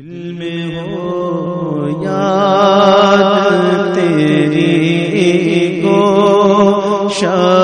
دل میں ہو یاد تیری گو شاہ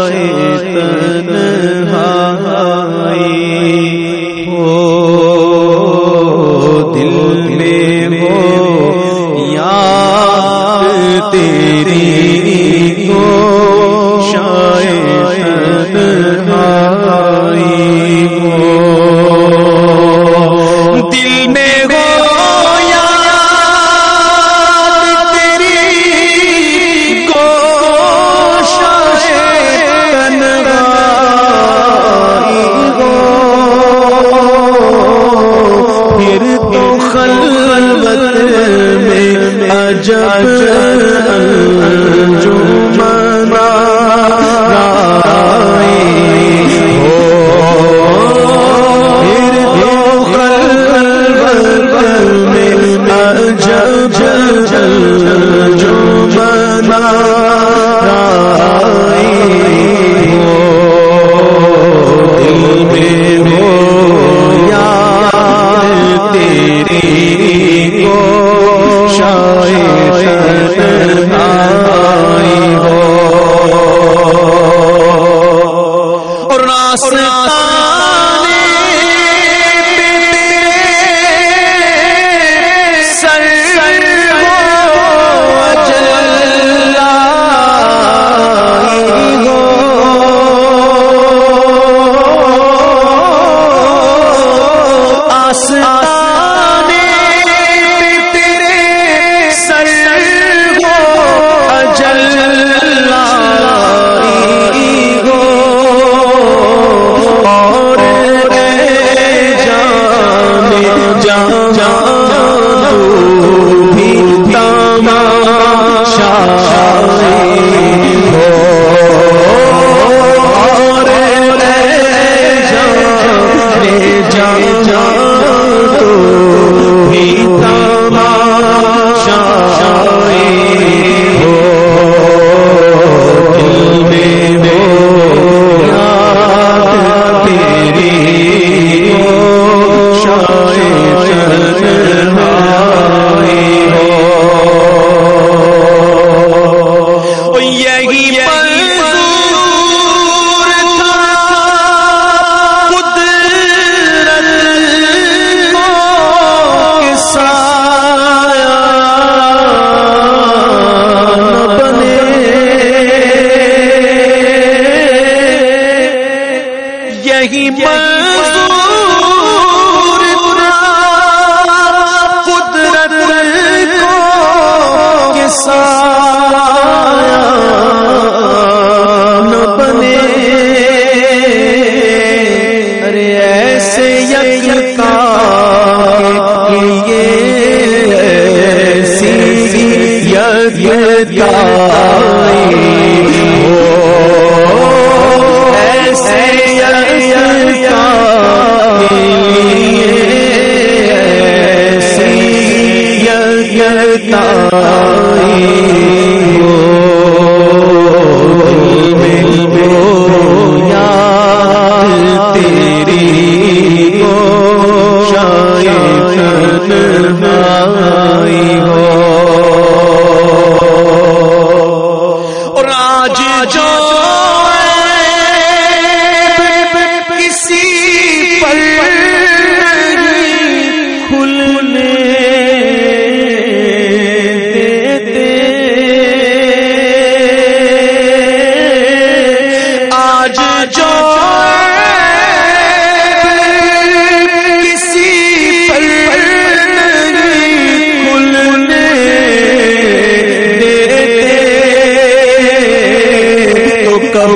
شریعت کا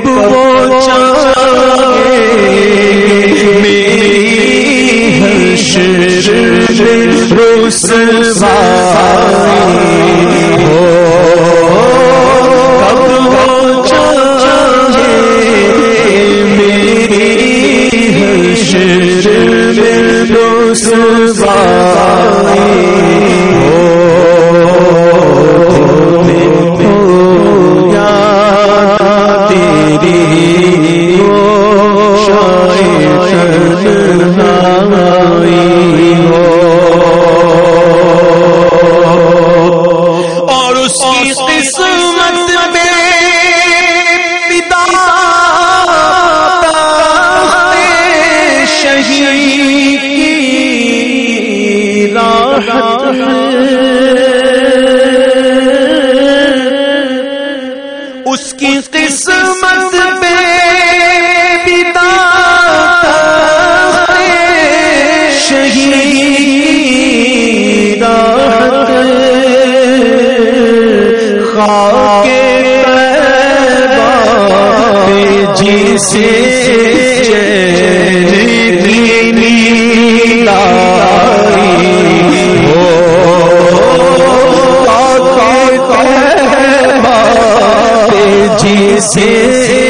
وہ چاہے میری حشر رسوائی وہ میری حشر رسوائی قسمت پہ پتا شہید خاک جی سے جیسے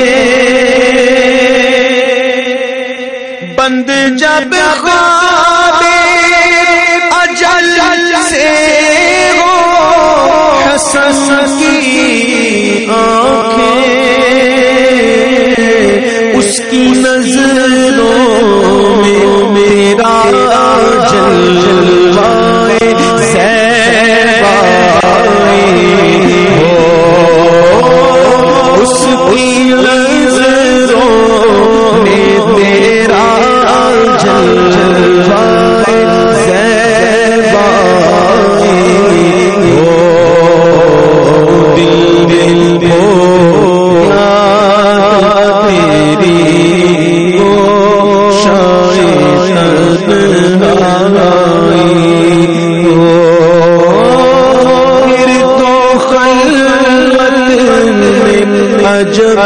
اجل سے ہو حسن جب